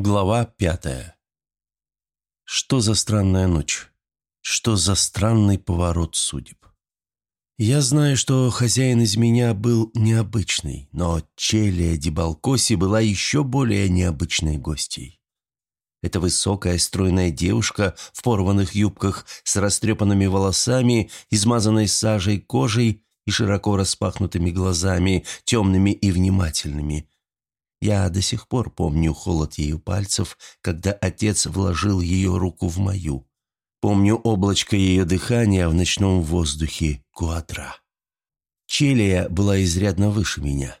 Глава пятая. Что за странная ночь? Что за странный поворот судеб? Я знаю, что хозяин из меня был необычный, но Челия Дибалкоси была еще более необычной гостьей. Эта высокая, стройная девушка в порванных юбках с растрепанными волосами, измазанной сажей кожей и широко распахнутыми глазами, темными и внимательными – я до сих пор помню холод ее пальцев, когда отец вложил ее руку в мою. Помню облачко ее дыхания в ночном воздухе Куатра. Челия была изрядно выше меня.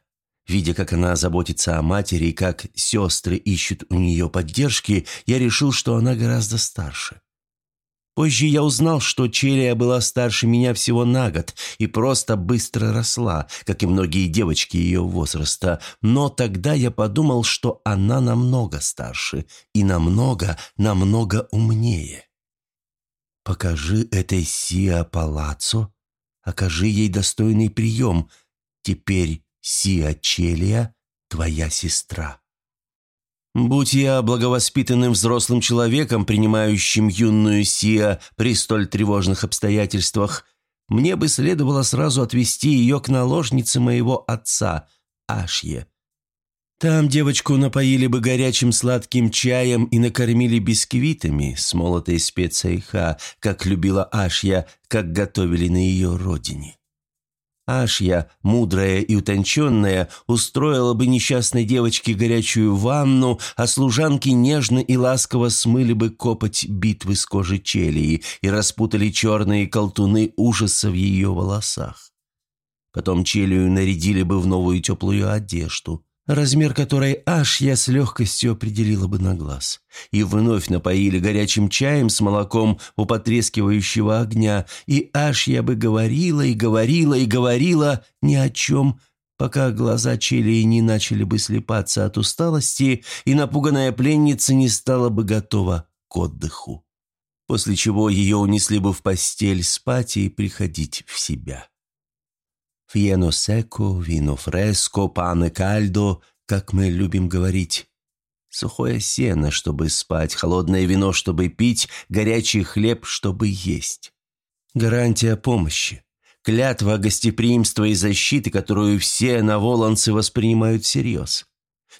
Видя, как она заботится о матери и как сестры ищут у нее поддержки, я решил, что она гораздо старше. Позже я узнал, что Челия была старше меня всего на год и просто быстро росла, как и многие девочки ее возраста, но тогда я подумал, что она намного старше и намного, намного умнее. «Покажи этой Сиа Палаццо, окажи ей достойный прием. Теперь Сиа Челия – твоя сестра». Будь я благовоспитанным взрослым человеком, принимающим юную Сиа при столь тревожных обстоятельствах, мне бы следовало сразу отвести ее к наложнице моего отца, Ашье. Там девочку напоили бы горячим сладким чаем и накормили бисквитами с молотой специей ха, как любила Ашья, как готовили на ее родине. Ашья, мудрая и утонченная, устроила бы несчастной девочке горячую ванну, а служанки нежно и ласково смыли бы копоть битвы с кожи челии и распутали черные колтуны ужаса в ее волосах. Потом челию нарядили бы в новую теплую одежду – размер которой аж я с легкостью определила бы на глаз, и вновь напоили горячим чаем с молоком у потрескивающего огня, и аж я бы говорила и говорила и говорила ни о чем, пока глаза Челии не начали бы слепаться от усталости, и напуганная пленница не стала бы готова к отдыху, после чего ее унесли бы в постель спать и приходить в себя. Фьено секо, вино фреско, пане кальдо, как мы любим говорить. Сухое сено, чтобы спать, холодное вино, чтобы пить, горячий хлеб, чтобы есть. Гарантия помощи. Клятва гостеприимства и защиты, которую все наволанцы воспринимают всерьез.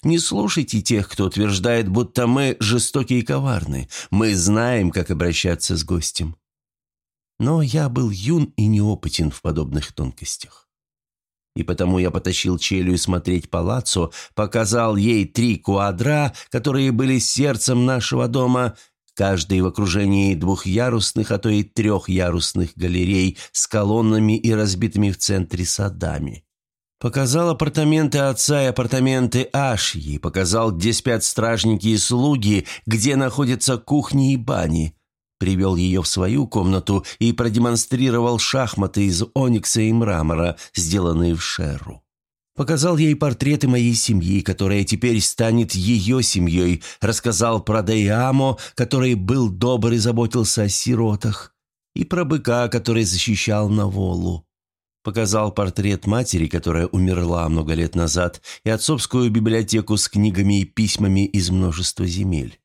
Не слушайте тех, кто утверждает, будто мы жестоки и коварны. Мы знаем, как обращаться с гостем. Но я был юн и неопытен в подобных тонкостях. И потому я потащил Челю смотреть палаццо, показал ей три куадра, которые были сердцем нашего дома, каждый в окружении двухъярусных, а то и трехъярусных галерей с колоннами и разбитыми в центре садами. Показал апартаменты отца и апартаменты Ашьи, показал, где спят стражники и слуги, где находятся кухни и бани – привел ее в свою комнату и продемонстрировал шахматы из оникса и мрамора, сделанные в Шерру. Показал ей портреты моей семьи, которая теперь станет ее семьей, рассказал про Дейамо, который был добр и заботился о сиротах, и про быка, который защищал Наволу. Показал портрет матери, которая умерла много лет назад, и отцовскую библиотеку с книгами и письмами из множества земель.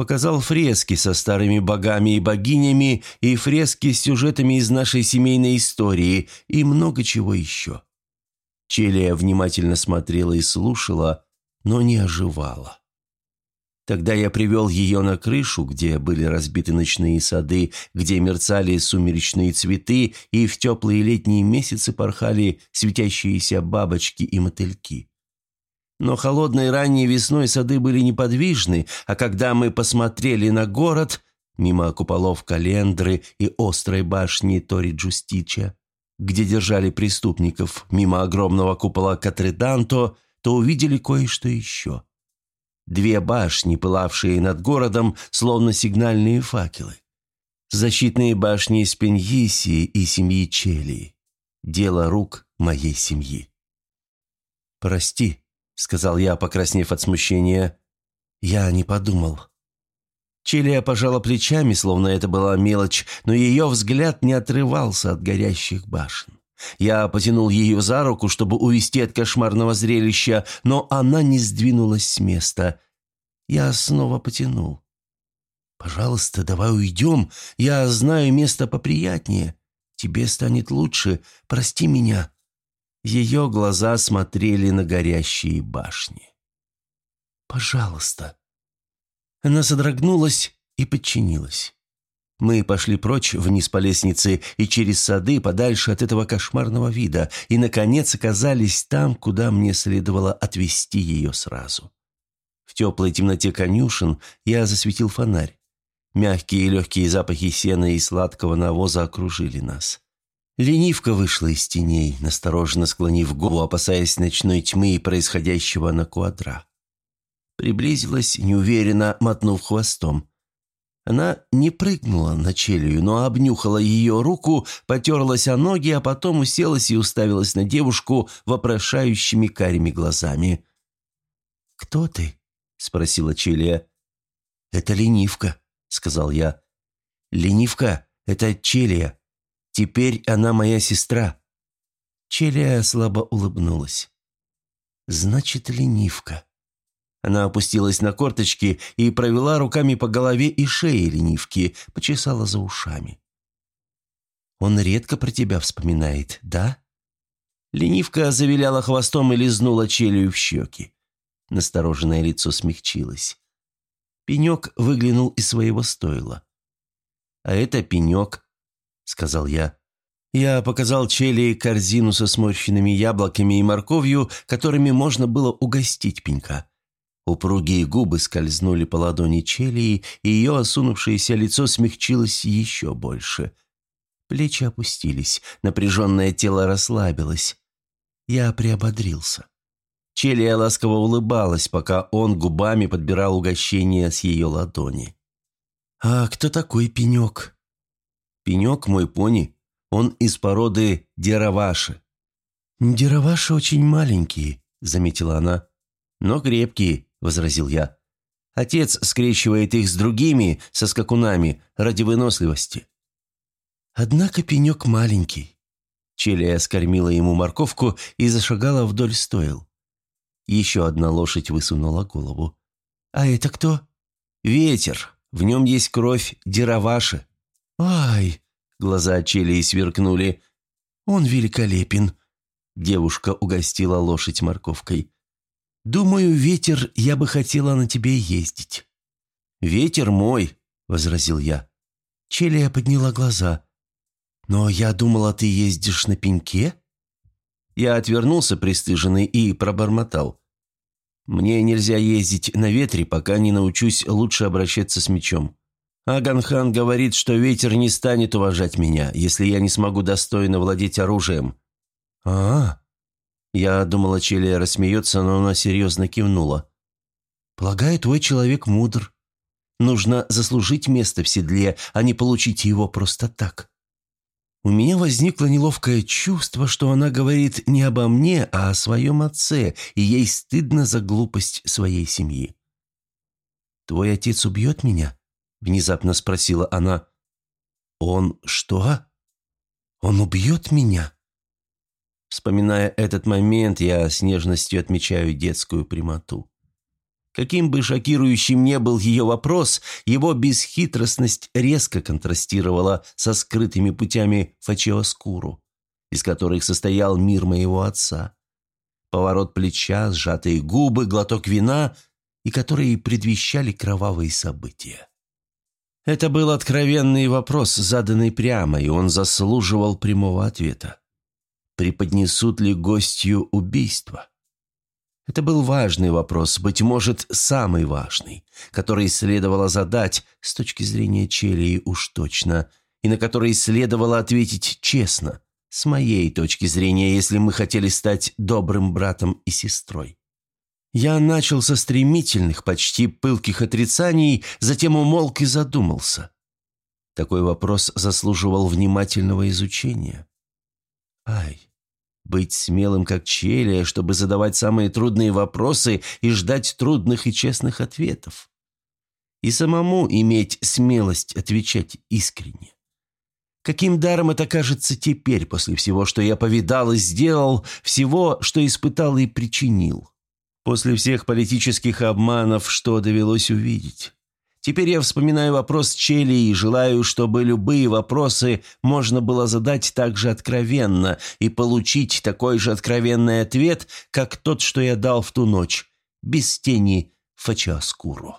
Показал фрески со старыми богами и богинями и фрески с сюжетами из нашей семейной истории и много чего еще. Челия внимательно смотрела и слушала, но не оживала. Тогда я привел ее на крышу, где были разбиты ночные сады, где мерцали сумеречные цветы, и в теплые летние месяцы порхали светящиеся бабочки и мотыльки. Но холодной ранней весной сады были неподвижны, а когда мы посмотрели на город, мимо куполов Календры и острой башни Тори Джустича, где держали преступников, мимо огромного купола Катреданто, то увидели кое-что еще. Две башни, пылавшие над городом, словно сигнальные факелы. Защитные башни из Пеньиси и семьи Челии. Дело рук моей семьи. «Прости», сказал я, покраснев от смущения. «Я не подумал». Челия пожала плечами, словно это была мелочь, но ее взгляд не отрывался от горящих башен. Я потянул ее за руку, чтобы увести от кошмарного зрелища, но она не сдвинулась с места. Я снова потянул. «Пожалуйста, давай уйдем. Я знаю место поприятнее. Тебе станет лучше. Прости меня». Ее глаза смотрели на горящие башни. «Пожалуйста». Она содрогнулась и подчинилась. Мы пошли прочь вниз по лестнице и через сады подальше от этого кошмарного вида, и, наконец, оказались там, куда мне следовало отвезти ее сразу. В теплой темноте конюшен я засветил фонарь. Мягкие и легкие запахи сена и сладкого навоза окружили нас. Ленивка вышла из теней, настороженно склонив голову, опасаясь ночной тьмы и происходящего на квадра. Приблизилась, неуверенно мотнув хвостом. Она не прыгнула на челюю, но обнюхала ее руку, потерлась о ноги, а потом уселась и уставилась на девушку вопрошающими карими глазами. «Кто ты?» — спросила Челия. «Это ленивка», — сказал я. «Ленивка — это Челия. Теперь она моя сестра». Челия слабо улыбнулась. «Значит, ленивка». Она опустилась на корточки и провела руками по голове и шее ленивки, почесала за ушами. «Он редко про тебя вспоминает, да?» Ленивка завиляла хвостом и лизнула челюстью в щеки. Настороженное лицо смягчилось. Пенек выглянул из своего стойла. «А это пенек», — сказал я. Я показал Челли корзину со сморщенными яблоками и морковью, которыми можно было угостить пенька. Упругие губы скользнули по ладони Челии, и ее осунувшееся лицо смягчилось еще больше. Плечи опустились, напряженное тело расслабилось. Я приободрился. Челия ласково улыбалась, пока он губами подбирал угощение с ее ладони. «А кто такой пенек?» «Пенек мой пони. Он из породы дераваши». «Дераваши очень маленькие», — заметила она. «Но крепкие», — возразил я. «Отец скрещивает их с другими, со скакунами, ради выносливости». «Однако пенек маленький». Челия скормила ему морковку и зашагала вдоль стоил. Еще одна лошадь высунула голову. «А это кто?» «Ветер. В нем есть кровь Дераваши». «Ай!» — глаза Челии сверкнули. «Он великолепен!» Девушка угостила лошадь морковкой. «Думаю, ветер, я бы хотела на тебе ездить». «Ветер мой», — возразил я. Челия подняла глаза. «Но я думала, ты ездишь на пеньке?» Я отвернулся пристыженный и пробормотал. Мне нельзя ездить на ветре, пока не научусь лучше обращаться с мечом. Аганхан говорит, что ветер не станет уважать меня, если я не смогу достойно владеть оружием. а, -а, -а. Я думала, Челия рассмеется, но она серьезно кивнула. «Полагаю, твой человек мудр. Нужно заслужить место в седле, а не получить его просто так. У меня возникло неловкое чувство, что она говорит не обо мне, а о своем отце, и ей стыдно за глупость своей семьи. «Твой отец убьет меня?» – внезапно спросила она. «Он что? Он убьет меня?» Вспоминая этот момент, я с нежностью отмечаю детскую прямоту. Каким бы шокирующим ни был ее вопрос, его бесхитростность резко контрастировала со скрытыми путями Фачиоскуру, из которых состоял мир моего отца. Поворот плеча, сжатые губы, глоток вина, и которые предвещали кровавые события. Это был откровенный вопрос, заданный прямо, и он заслуживал прямого ответа. Преподнесут ли гостью убийство? Это был важный вопрос, быть может, самый важный, который следовало задать с точки зрения Челии уж точно, и на который следовало ответить честно, с моей точки зрения, если мы хотели стать добрым братом и сестрой. Я начал со стремительных, почти пылких отрицаний, затем умолк и задумался. Такой вопрос заслуживал внимательного изучения. Ай, быть смелым, как Челия, чтобы задавать самые трудные вопросы и ждать трудных и честных ответов. И самому иметь смелость отвечать искренне. Каким даром это кажется теперь, после всего, что я повидал и сделал, всего, что испытал и причинил? После всех политических обманов, что довелось увидеть. Теперь я вспоминаю вопрос Чели и желаю, чтобы любые вопросы можно было задать так же откровенно и получить такой же откровенный ответ, как тот, что я дал в ту ночь, без тени Фачаскуру.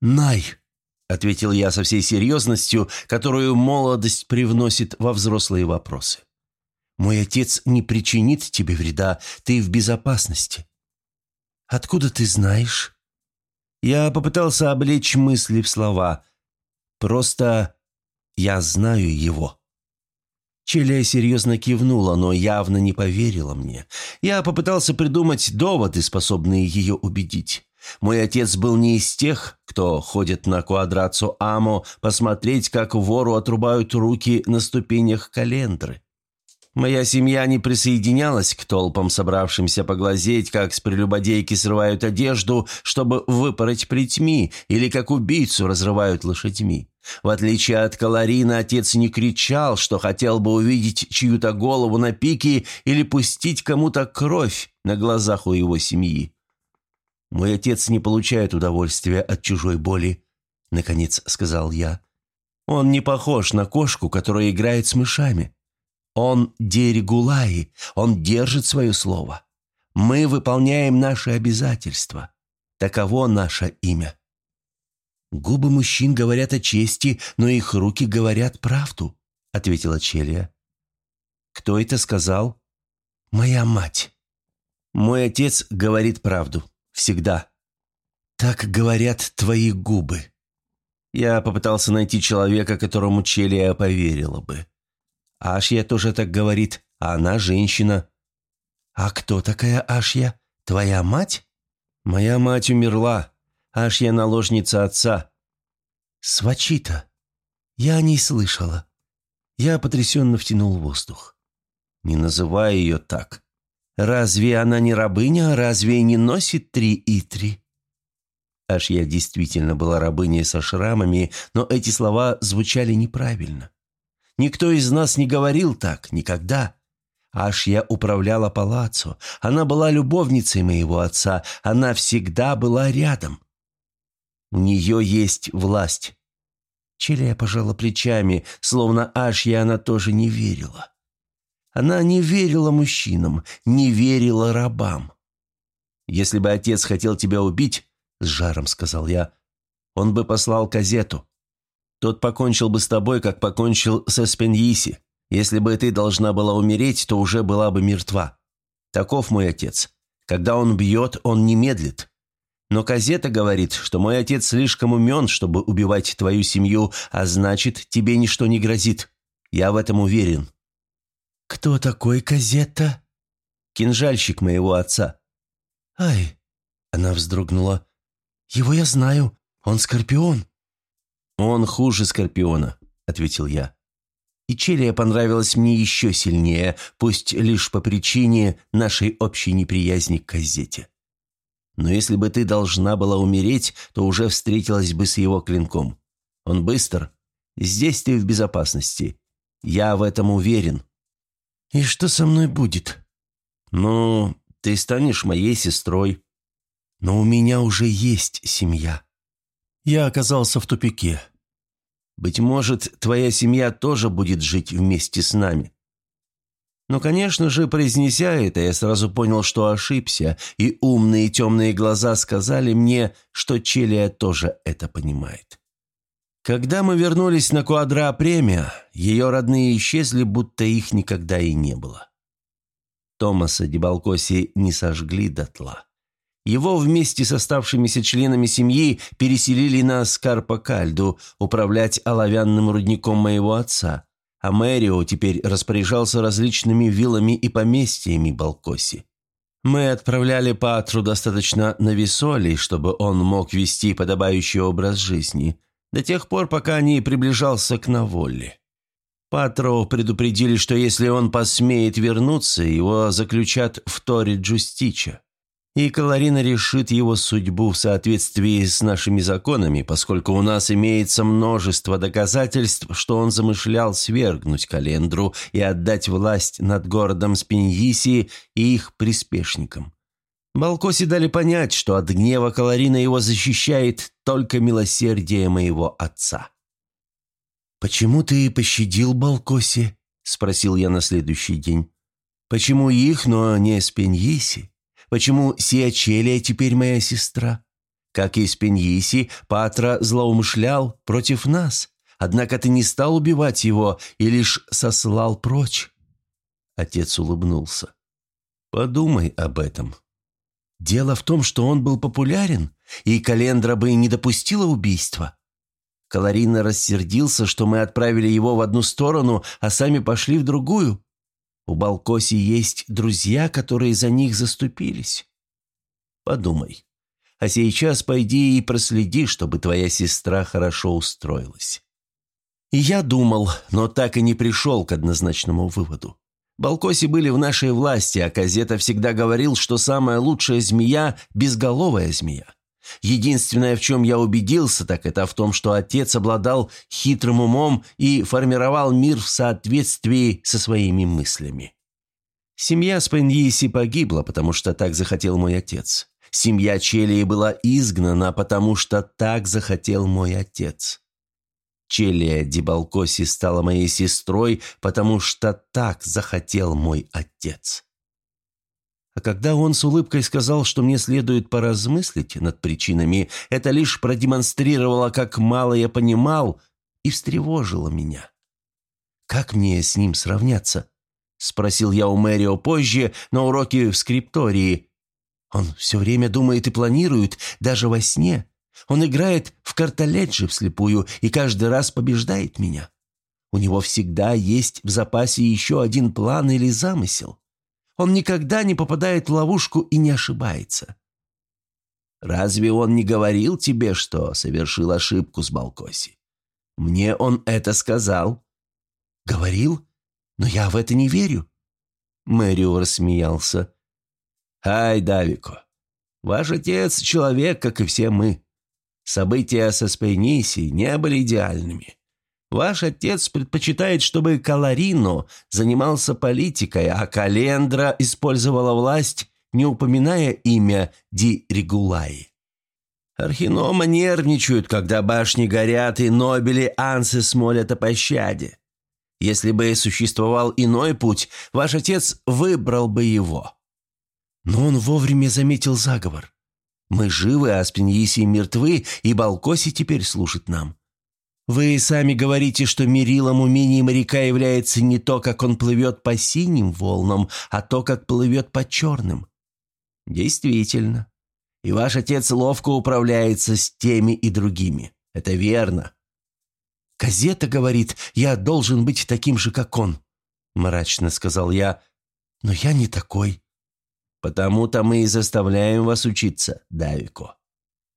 «Най!» — ответил я со всей серьезностью, которую молодость привносит во взрослые вопросы. «Мой отец не причинит тебе вреда, ты в безопасности». «Откуда ты знаешь?» Я попытался облечь мысли в слова. Просто я знаю его. Челия серьезно кивнула, но явно не поверила мне. Я попытался придумать доводы, способные ее убедить. Мой отец был не из тех, кто ходит на квадрацу Амо посмотреть, как вору отрубают руки на ступенях календры. Моя семья не присоединялась к толпам, собравшимся поглазеть, как с прелюбодейки срывают одежду, чтобы выпороть плетьми, или как убийцу разрывают лошадьми. В отличие от Каларина, отец не кричал, что хотел бы увидеть чью-то голову на пике или пустить кому-то кровь на глазах у его семьи. «Мой отец не получает удовольствия от чужой боли», — наконец сказал я. «Он не похож на кошку, которая играет с мышами. Он дерегулаи, он держит свое слово. Мы выполняем наши обязательства. Таково наше имя. Губы мужчин говорят о чести, но их руки говорят правду, ответила Челия. Кто это сказал? Моя мать. Мой отец говорит правду. Всегда. Так говорят твои губы. Я попытался найти человека, которому Челия поверила бы. Ашья тоже так говорит, а она женщина». «А кто такая Ашья? Твоя мать?» «Моя мать умерла. Ашья наложница отца». «Свачита. Я о ней слышала». Я потрясенно втянул воздух. «Не называй ее так. Разве она не рабыня? Разве не носит три и три?» Ашья действительно была рабыней со шрамами, но эти слова звучали неправильно. Никто из нас не говорил так, никогда. Аж я управляла палаццо. Она была любовницей моего отца. Она всегда была рядом. У нее есть власть. Челия пожала плечами, словно Ашья она тоже не верила. Она не верила мужчинам, не верила рабам. «Если бы отец хотел тебя убить, — с жаром сказал я, — он бы послал газету. Тот покончил бы с тобой, как покончил со Спеньиси. Если бы ты должна была умереть, то уже была бы мертва. Таков мой отец. Когда он бьет, он не медлит. Но Казета говорит, что мой отец слишком умен, чтобы убивать твою семью, а значит, тебе ничто не грозит. Я в этом уверен». «Кто такой Казета?» «Кинжальщик моего отца». «Ай!» — она вздрогнула. «Его я знаю. Он скорпион». «Он хуже Скорпиона», — ответил я. И Челия понравилась мне еще сильнее, пусть лишь по причине нашей общей неприязни к газете. Но если бы ты должна была умереть, то уже встретилась бы с его клинком. Он быстр. Здесь ты в безопасности. Я в этом уверен. И что со мной будет? Ну, ты станешь моей сестрой. Но у меня уже есть семья. Я оказался в тупике. Быть может, твоя семья тоже будет жить вместе с нами. Но, конечно же, произнеся это, я сразу понял, что ошибся, и умные темные глаза сказали мне, что Челия тоже это понимает. Когда мы вернулись на Куадра Премия, ее родные исчезли, будто их никогда и не было. Томаса Дебалкоси не сожгли дотла. Его вместе с оставшимися членами семьи переселили на Скарпа-Кальду управлять оловянным рудником моего отца, а Мэрио теперь распоряжался различными виллами и поместьями Балкоси. Мы отправляли Патру достаточно навесолей, чтобы он мог вести подобающий образ жизни, до тех пор, пока не приближался к Наволле. Патро предупредили, что если он посмеет вернуться, его заключат в Торе Джустича и Каларина решит его судьбу в соответствии с нашими законами, поскольку у нас имеется множество доказательств, что он замышлял свергнуть Календру и отдать власть над городом Спиньиси и их приспешникам. Балкоси дали понять, что от гнева Каларина его защищает только милосердие моего отца. «Почему ты пощадил Балкоси?» – спросил я на следующий день. «Почему их, но не Спеньиси? Почему Сиачелия теперь моя сестра? Как и Спеньиси, Патра злоумышлял против нас, однако ты не стал убивать его и лишь сослал прочь». Отец улыбнулся. «Подумай об этом», Дело в том, что он был популярен, и Календра бы не допустила убийства. Каларина рассердился, что мы отправили его в одну сторону, а сами пошли в другую. У Балкоси есть друзья, которые за них заступились. Подумай. А сейчас пойди и проследи, чтобы твоя сестра хорошо устроилась. И я думал, но так и не пришел к однозначному выводу. Балкоси были в нашей власти, а Казета всегда говорил, что самая лучшая змея – безголовая змея. Единственное, в чем я убедился, так это в том, что отец обладал хитрым умом и формировал мир в соответствии со своими мыслями. Семья Спеньиси погибла, потому что так захотел мой отец. Семья Челии была изгнана, потому что так захотел мой отец. Челия Дебалкоси стала моей сестрой, потому что так захотел мой отец. А когда он с улыбкой сказал, что мне следует поразмыслить над причинами, это лишь продемонстрировало, как мало я понимал, и встревожило меня. «Как мне с ним сравняться?» – спросил я у Мэрио позже на уроке в скриптории. «Он все время думает и планирует, даже во сне. Он играет в картоледжи вслепую и каждый раз побеждает меня. У него всегда есть в запасе еще один план или замысел. Он никогда не попадает в ловушку и не ошибается. Разве он не говорил тебе, что совершил ошибку с Балкоси? Мне он это сказал. Говорил? Но я в это не верю. Мэрио рассмеялся. «Ай, Давико, ваш отец – человек, как и все мы. События со Спейниси не были идеальными. Ваш отец предпочитает, чтобы Каларино занимался политикой, а Календра использовала власть, не упоминая имя Ди Регулаи. Архинома нервничают, когда башни горят, и Нобели Ансес молят о пощаде. Если бы существовал иной путь, ваш отец выбрал бы его. Но он вовремя заметил заговор. Мы живы, а Спиньиси мертвы, и Балкоси теперь служит нам. Вы сами говорите, что мерилом умений моряка является не то, как он плывет по синим волнам, а то, как плывет по черным. Действительно. И ваш отец ловко управляется с теми и другими. Это верно. Газета говорит, я должен быть таким же, как он, мрачно сказал я. Но я не такой. Потому-то мы и заставляем вас учиться, Давико».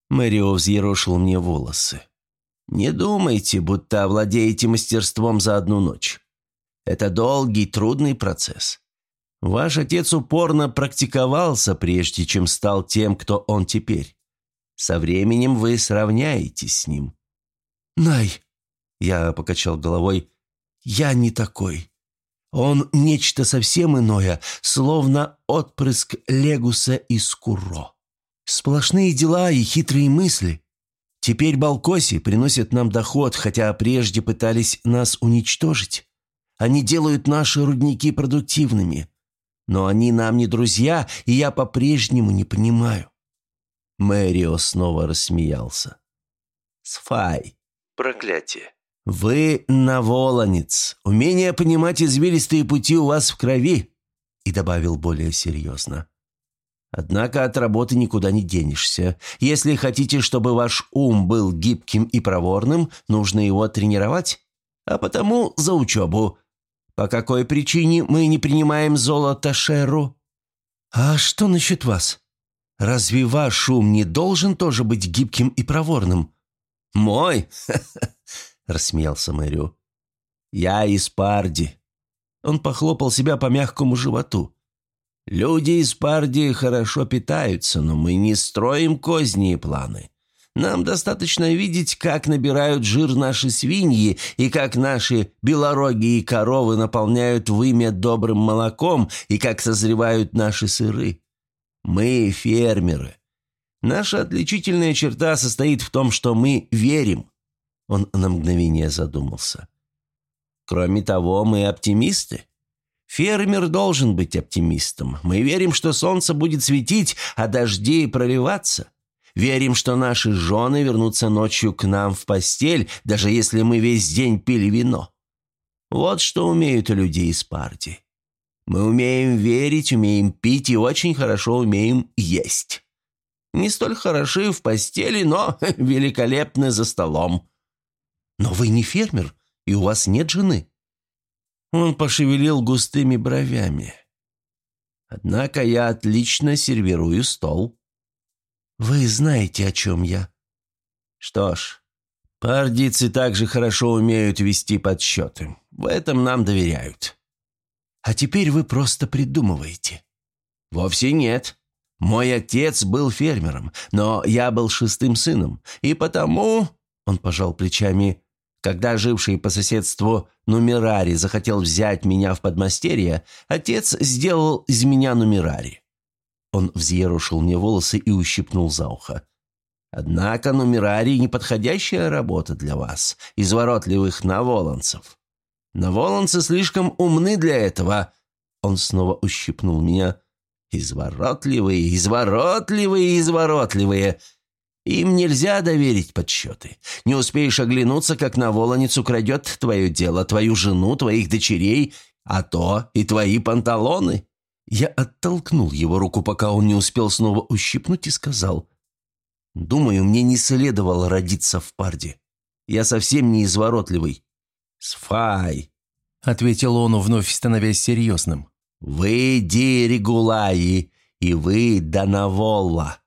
Мэрио взъерошил мне волосы. «Не думайте, будто овладеете мастерством за одну ночь. Это долгий, трудный процесс. Ваш отец упорно практиковался, прежде чем стал тем, кто он теперь. Со временем вы сравняетесь с ним». «Най!» – я покачал головой. «Я не такой. Он нечто совсем иное, словно отпрыск Легуса из Куро. Сплошные дела и хитрые мысли. Теперь Балкоси приносят нам доход, хотя прежде пытались нас уничтожить. Они делают наши рудники продуктивными. Но они нам не друзья, и я по-прежнему не понимаю». Мэрио снова рассмеялся. «Сфай. Проклятие. «Вы наволонец. Умение понимать извилистые пути у вас в крови», и добавил более серьезно. «Однако от работы никуда не денешься. Если хотите, чтобы ваш ум был гибким и проворным, нужно его тренировать. А потому за учебу. По какой причине мы не принимаем золото Шеру?» «А что насчет вас? Разве ваш ум не должен тоже быть гибким и проворным?» «Мой? рассмеялся Мэрио. «Я из Парди». Он похлопал себя по мягкому животу. «Люди из Парди хорошо питаются, но мы не строим козни и планы. Нам достаточно видеть, как набирают жир наши свиньи и как наши белорогие коровы наполняют вымя добрым молоком и как созревают наши сыры. Мы фермеры. Наша отличительная черта состоит в том, что мы верим». Он на мгновение задумался. «Кроме того, мы оптимисты. Фермер должен быть оптимистом. Мы верим, что солнце будет светить, а дожди проливаться. Верим, что наши жены вернутся ночью к нам в постель, даже если мы весь день пили вино. Вот что умеют люди из партии. Мы умеем верить, умеем пить и очень хорошо умеем есть. Не столь хороши в постели, но великолепны за столом. Но вы не фермер, и у вас нет жены. Он пошевелил густыми бровями. Однако я отлично сервирую стол. Вы знаете, о чем я. Что ж, пардицы также хорошо умеют вести подсчеты. В этом нам доверяют. А теперь вы просто придумываете. Вовсе нет. Мой отец был фермером, но я был шестым сыном, и потому, он пожал плечами, когда живший по соседству Нумерари захотел взять меня в подмастерье, отец сделал из меня Нумерари. Он взъерушил мне волосы и ущипнул за ухо. Однако Нумерари – неподходящая работа для вас, изворотливых наволонцев. Наволонцы слишком умны для этого. Он снова ущипнул меня. Изворотливые, изворотливые, изворотливые. Им нельзя доверить подсчеты. Не успеешь оглянуться, как наволонец украдет твое дело, твою жену, твоих дочерей, а то и твои панталоны. Я оттолкнул его руку, пока он не успел снова ущипнуть, и сказал, «Думаю, мне не следовало родиться в парде. Я совсем не изворотливый. «Сфай», — ответил он, вновь становясь серьезным. «Вы Дирегулаи, и вы Данаволла.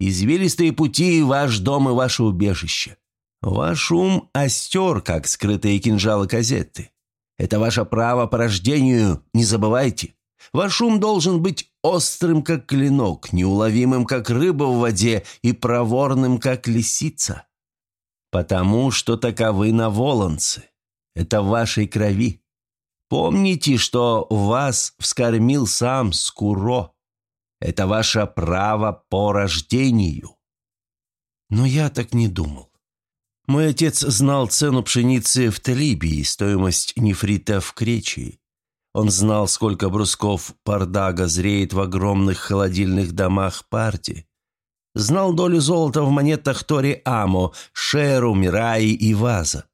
Извилистые пути — ваш дом и ваше убежище. Ваш ум остер, как скрытые кинжалы казеты. Это ваше право по рождению, не забывайте. Ваш ум должен быть острым, как клинок, неуловимым, как рыба в воде, и проворным, как лисица. Потому что таковы наволонцы. Это в вашей крови. Помните, что вас вскормил сам Скуро. Это ваше право по рождению. Но я так не думал. Мой отец знал цену пшеницы в Талибии, стоимость нефрита в Кречии. Он знал, сколько брусков пардага зреет в огромных холодильных домах партии. Знал долю золота в монетах Тори Амо, Шеру, Мираи и Ваза.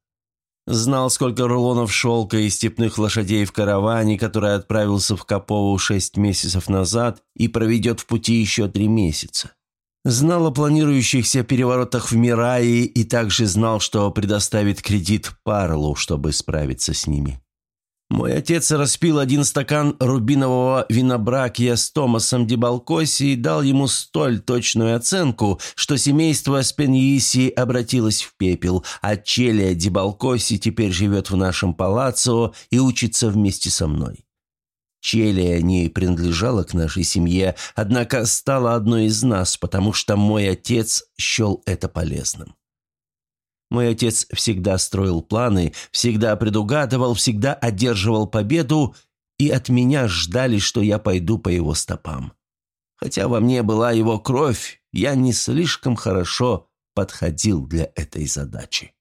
Знал, сколько рулонов шелка и степных лошадей в караване, который отправился в Капову шесть месяцев назад и проведет в пути еще три месяца. Знал о планирующихся переворотах в Мирае и также знал, что предоставит кредит Парлу, чтобы справиться с ними. Мой отец распил один стакан рубинового винобракия с Томасом Дебалкоси и дал ему столь точную оценку, что семейство Спеньиси обратилось в пепел, а Челия Дебалкоси теперь живет в нашем палаццо и учится вместе со мной. Челия не принадлежала к нашей семье, однако стала одной из нас, потому что мой отец счел это полезным. Мой отец всегда строил планы, всегда предугадывал, всегда одерживал победу, и от меня ждали, что я пойду по его стопам. Хотя во мне была его кровь, я не слишком хорошо подходил для этой задачи.